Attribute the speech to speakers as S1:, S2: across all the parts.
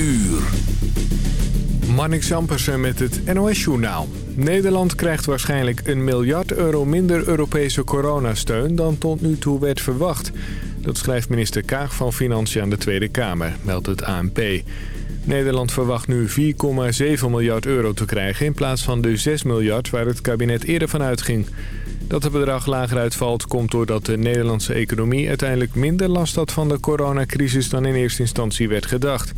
S1: uur.
S2: Marnix Ampersen met het NOS-journaal. Nederland krijgt waarschijnlijk een miljard euro minder Europese coronasteun dan tot nu toe werd verwacht. Dat schrijft minister Kaag van Financiën aan de Tweede Kamer, meldt het ANP. Nederland verwacht nu 4,7 miljard euro te krijgen in plaats van de 6 miljard waar het kabinet eerder van uitging. Dat het bedrag lager uitvalt komt doordat de Nederlandse economie uiteindelijk minder last had van de coronacrisis dan in eerste instantie werd gedacht.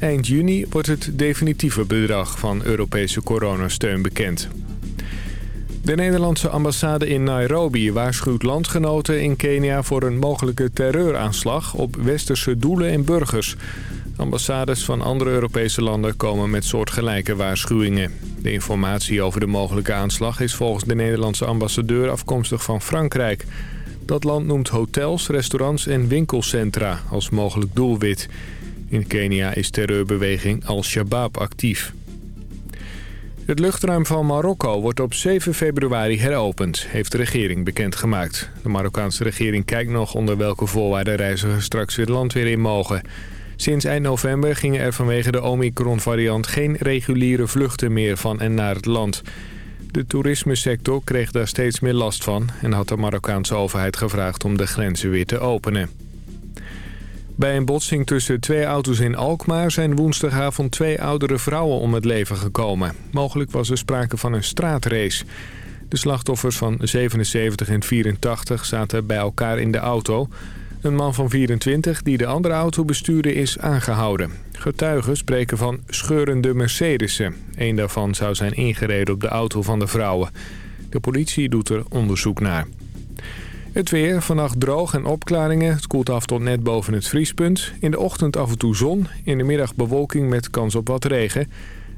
S2: Eind juni wordt het definitieve bedrag van Europese coronasteun bekend. De Nederlandse ambassade in Nairobi waarschuwt landgenoten in Kenia voor een mogelijke terreuraanslag op westerse doelen en burgers. Ambassades van andere Europese landen komen met soortgelijke waarschuwingen. De informatie over de mogelijke aanslag is volgens de Nederlandse ambassadeur afkomstig van Frankrijk. Dat land noemt hotels, restaurants en winkelcentra als mogelijk doelwit. In Kenia is terreurbeweging Al-Shabaab actief. Het luchtruim van Marokko wordt op 7 februari heropend, heeft de regering bekendgemaakt. De Marokkaanse regering kijkt nog onder welke voorwaarden reizigers straks het land weer in mogen. Sinds eind november gingen er vanwege de Omicron-variant geen reguliere vluchten meer van en naar het land. De toerismesector kreeg daar steeds meer last van en had de Marokkaanse overheid gevraagd om de grenzen weer te openen. Bij een botsing tussen twee auto's in Alkmaar zijn woensdagavond twee oudere vrouwen om het leven gekomen. Mogelijk was er sprake van een straatrace. De slachtoffers van 77 en 84 zaten bij elkaar in de auto. Een man van 24 die de andere auto bestuurde is aangehouden. Getuigen spreken van scheurende Mercedes'en. Eén daarvan zou zijn ingereden op de auto van de vrouwen. De politie doet er onderzoek naar. Het weer, vannacht droog en opklaringen. Het koelt af tot net boven het vriespunt. In de ochtend af en toe zon. In de middag bewolking met kans op wat regen.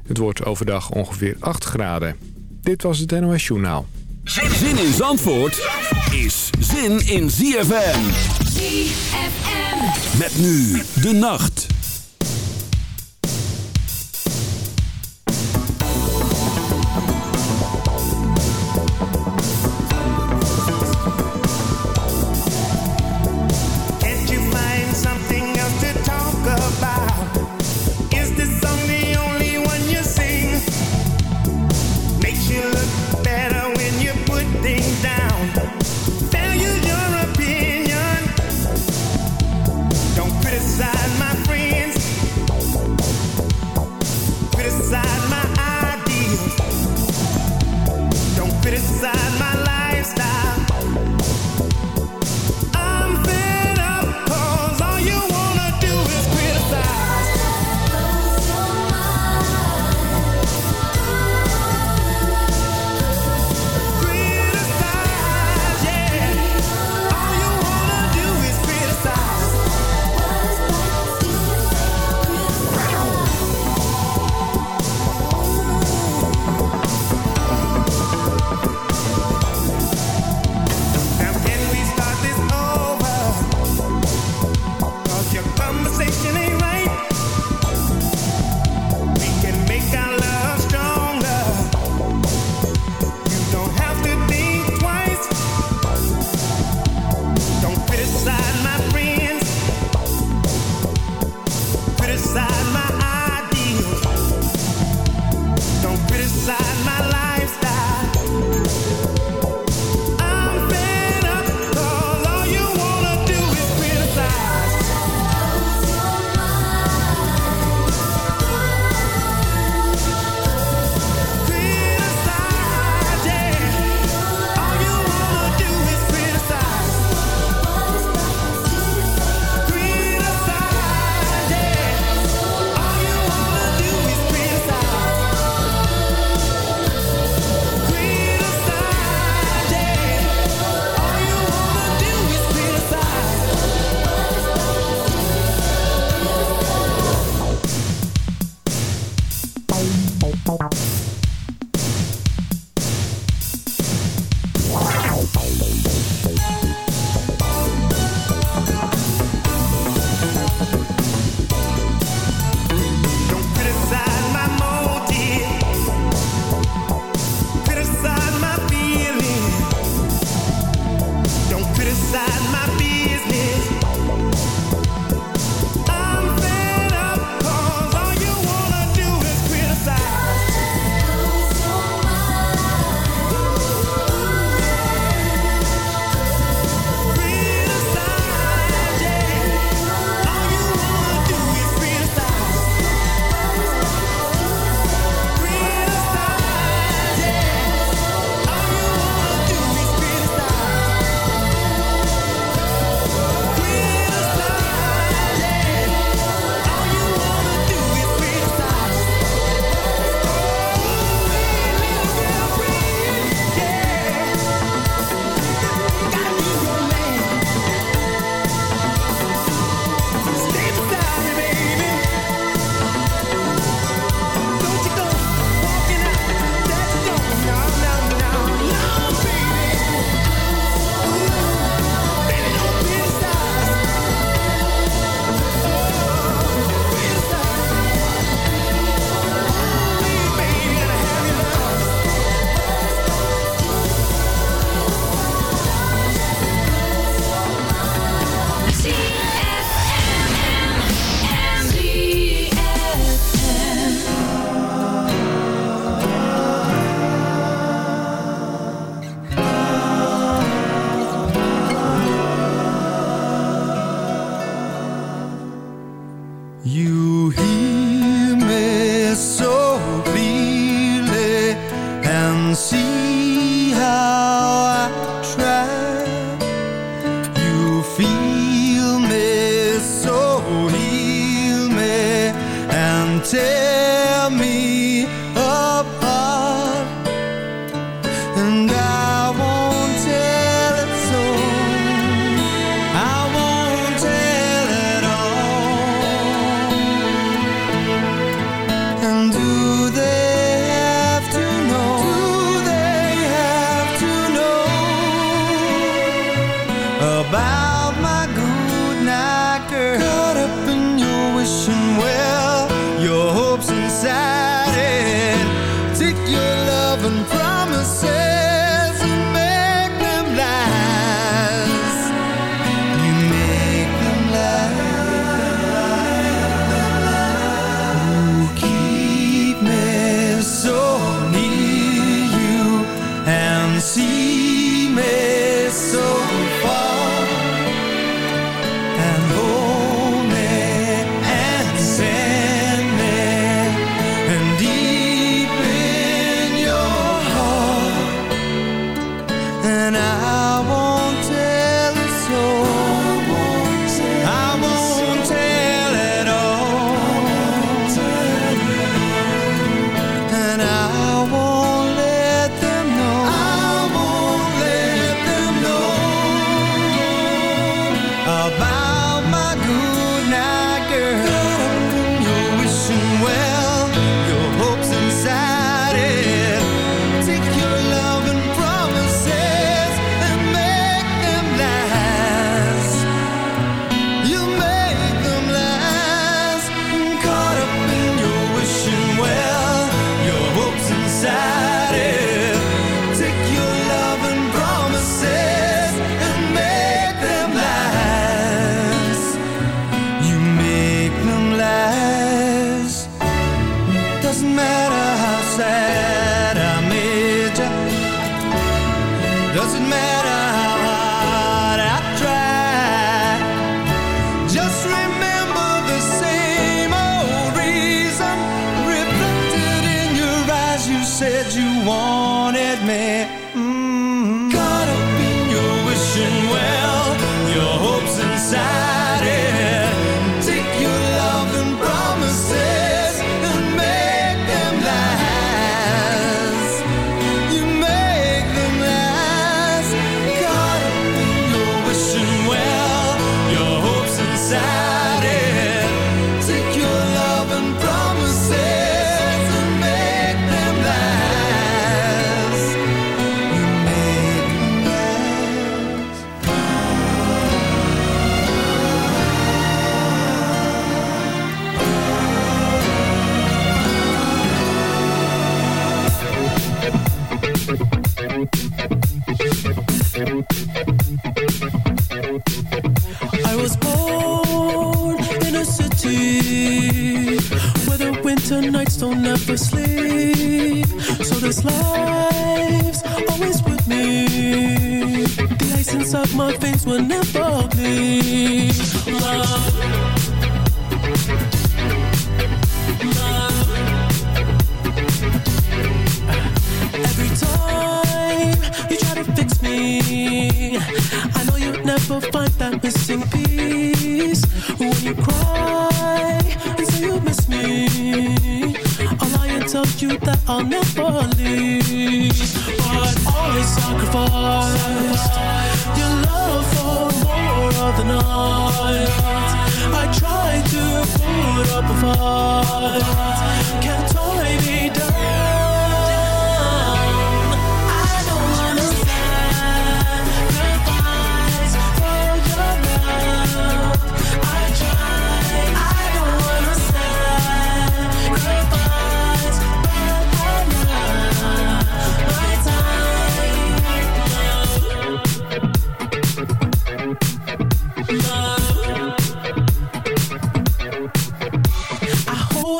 S2: Het wordt overdag ongeveer 8 graden. Dit was het NOS Journaal.
S1: Zin in Zandvoort is zin in ZFM.
S3: ZFM.
S1: Met nu de nacht.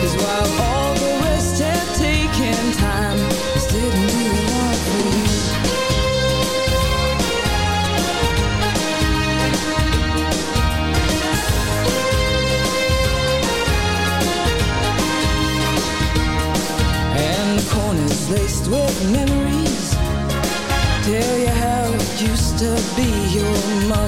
S4: Cause while all the rest have taken time, this didn't do a you. And the corners laced with memories Tell you how it used to be Your mother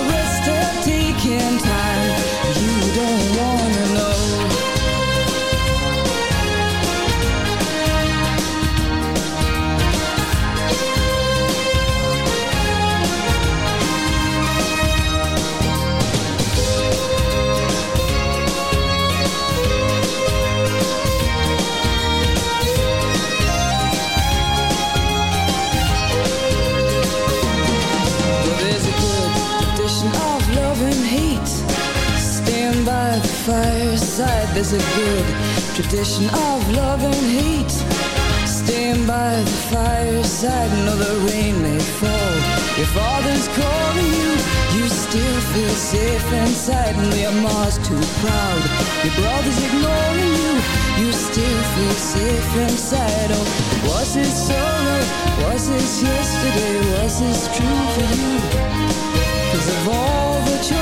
S4: There's a good tradition of love and hate. Stand by the fireside. No, the rain may fall. Your father's calling you. You still feel safe inside. And your mom's too proud. Your brother's ignoring you. You still feel safe inside. Oh, was it solo? Was this yesterday? Was this true for you? Cause of all the choices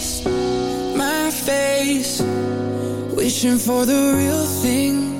S5: my
S6: face,
S3: wishing for the real thing.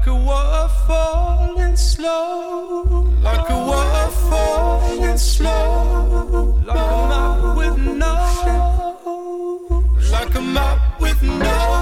S7: Like a waterfall in slow. Like a waterfall in slow. Like a map with no. Like a map with no.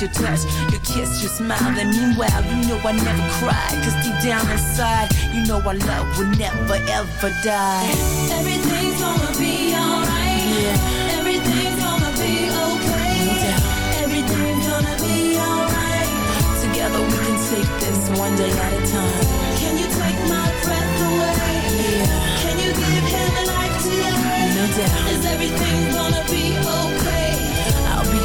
S7: Your
S8: touch, your kiss, your smile. And meanwhile, you know I never cry. Cause deep down inside, you know our love will never ever die.
S5: Everything's gonna be alright.
S8: Yeah.
S5: Everything's gonna be okay.
S8: Doubt.
S5: Everything's gonna be alright.
S8: Together we can take this one day at a time.
S5: Can you take my breath away?
S8: Yeah.
S5: Can you give him a life today?
S8: No doubt.
S5: Is everything gonna be okay?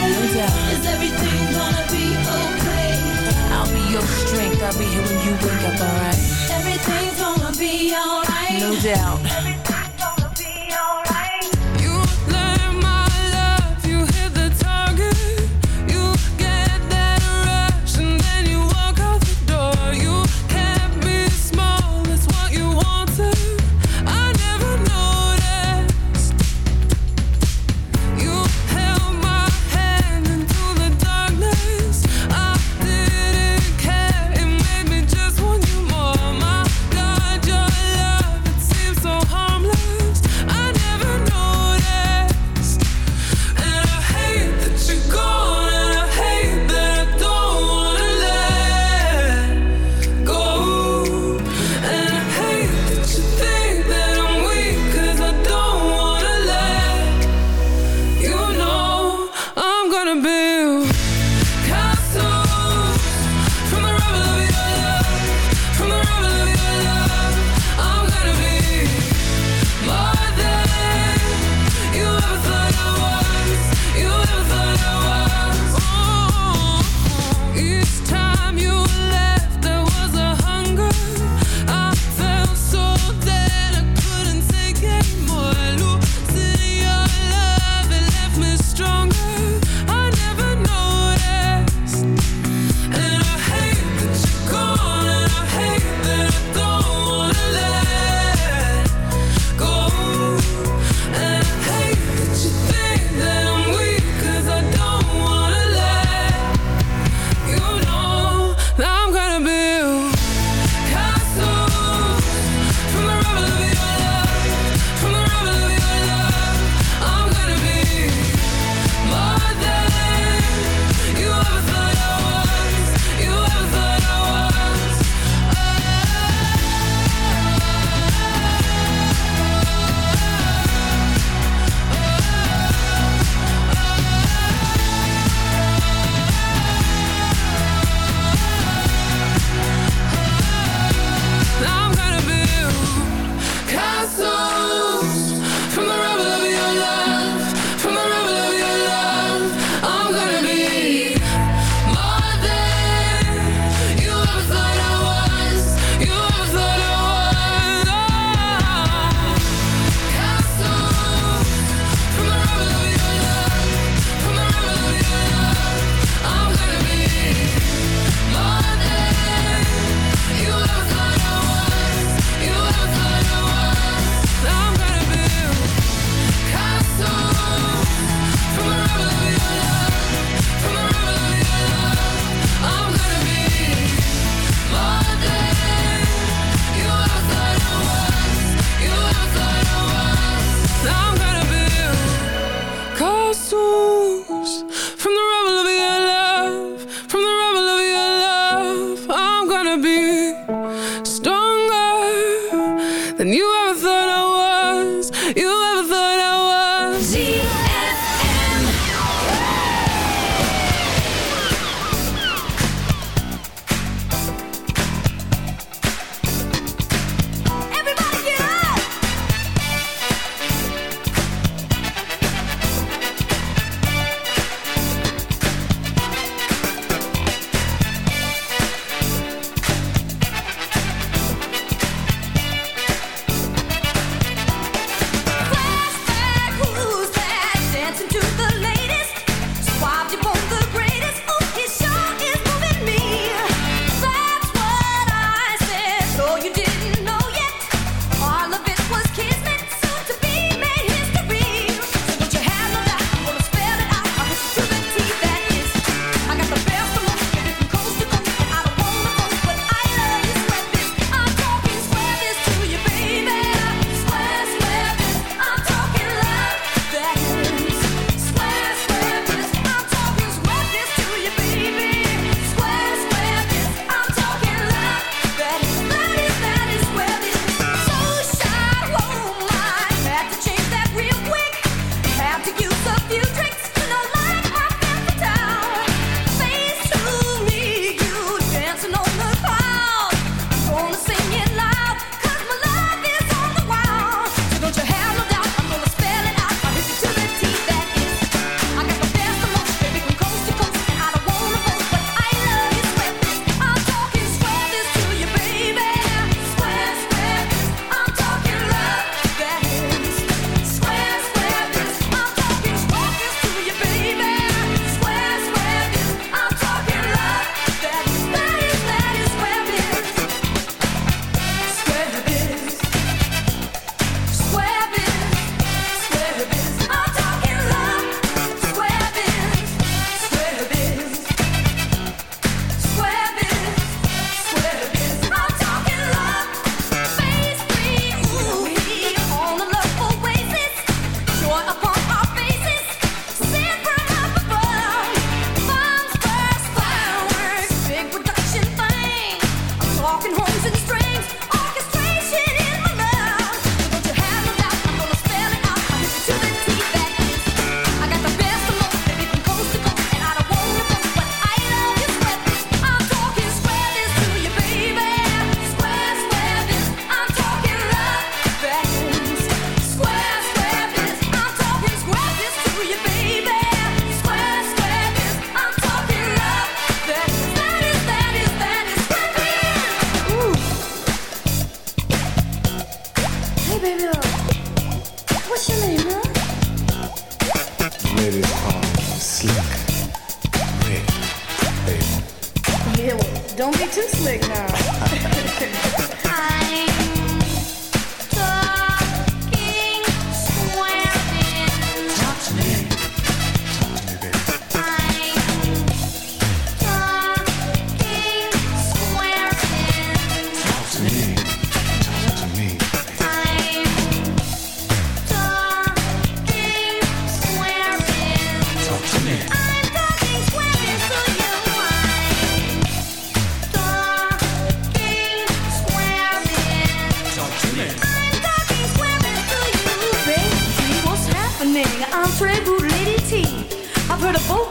S8: No doubt.
S5: Is everything gonna be okay?
S8: I'll be your strength. I'll be when you wake up, alright?
S5: Everything's gonna be alright.
S8: No doubt.
S9: buurt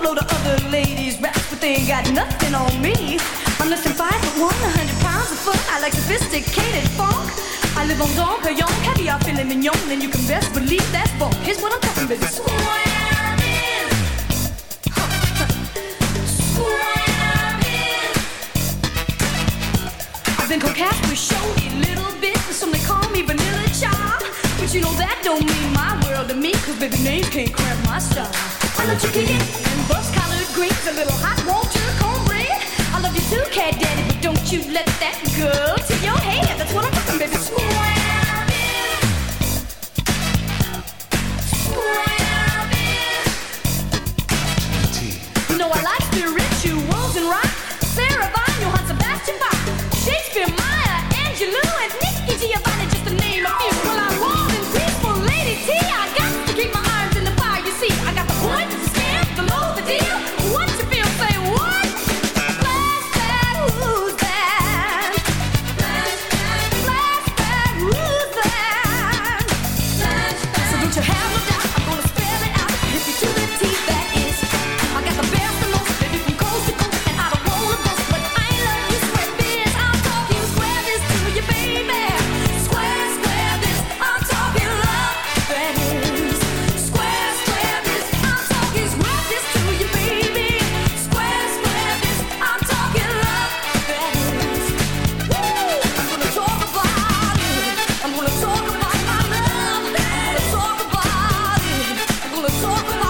S9: load of other ladies raps, but they ain't got nothing on me. I'm less than five foot one, a hundred pounds of fun. I like sophisticated funk. I live on Dom Perignon, caviar, filet mignon, and you can best believe that funk. Here's what I'm talking about. Swam I've been coquette me a little bit, and some they call me You know that don't mean my world to me, cause baby name can't cramp my style. I love chicken and bus colored green, the little hot water, cornbread. I love you too, cat daddy, but don't you let that go to your head. That's what I'm talking, baby.
S5: Swear.
S1: 我。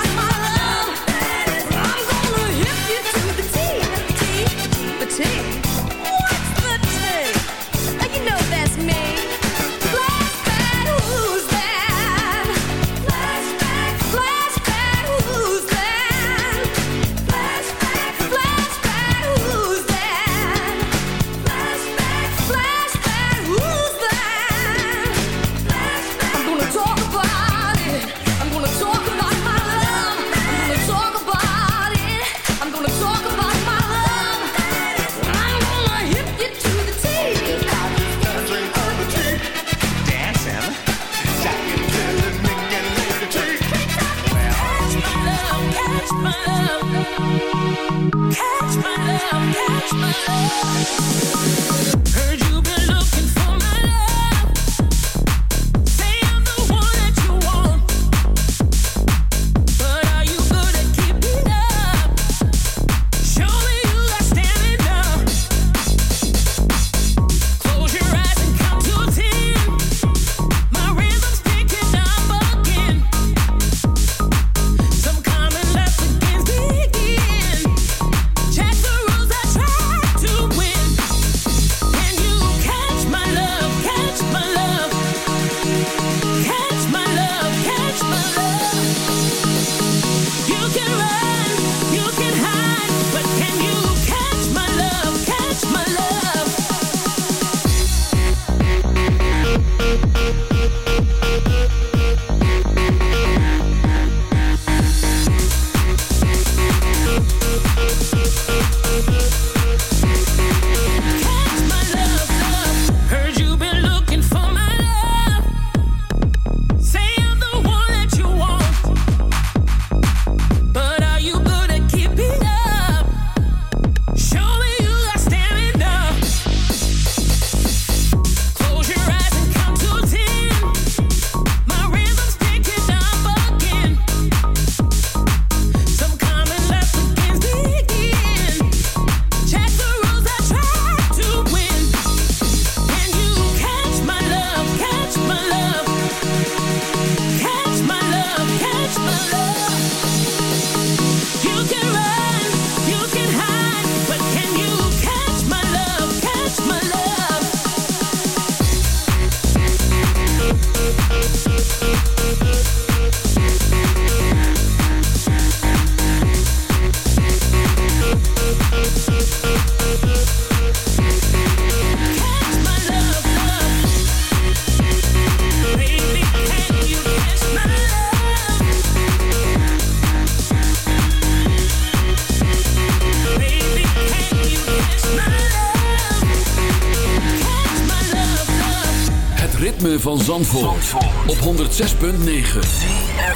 S1: Zandvoort, Zandvoort. op 106.9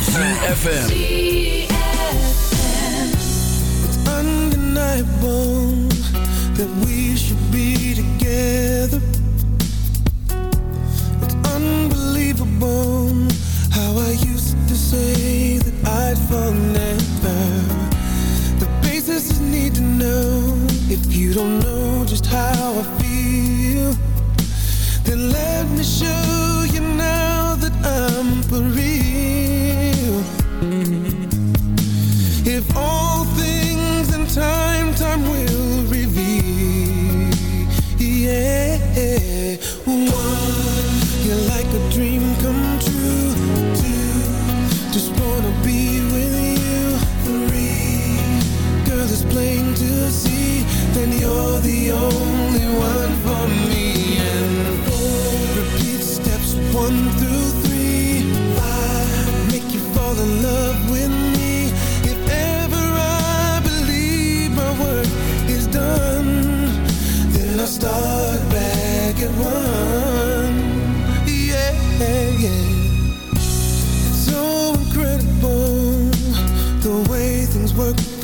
S1: ZFM
S3: It's undeniable that we should be together. It's unbelievable how I used to say that I'd fall never. The basis is need to know if you don't know just how I feel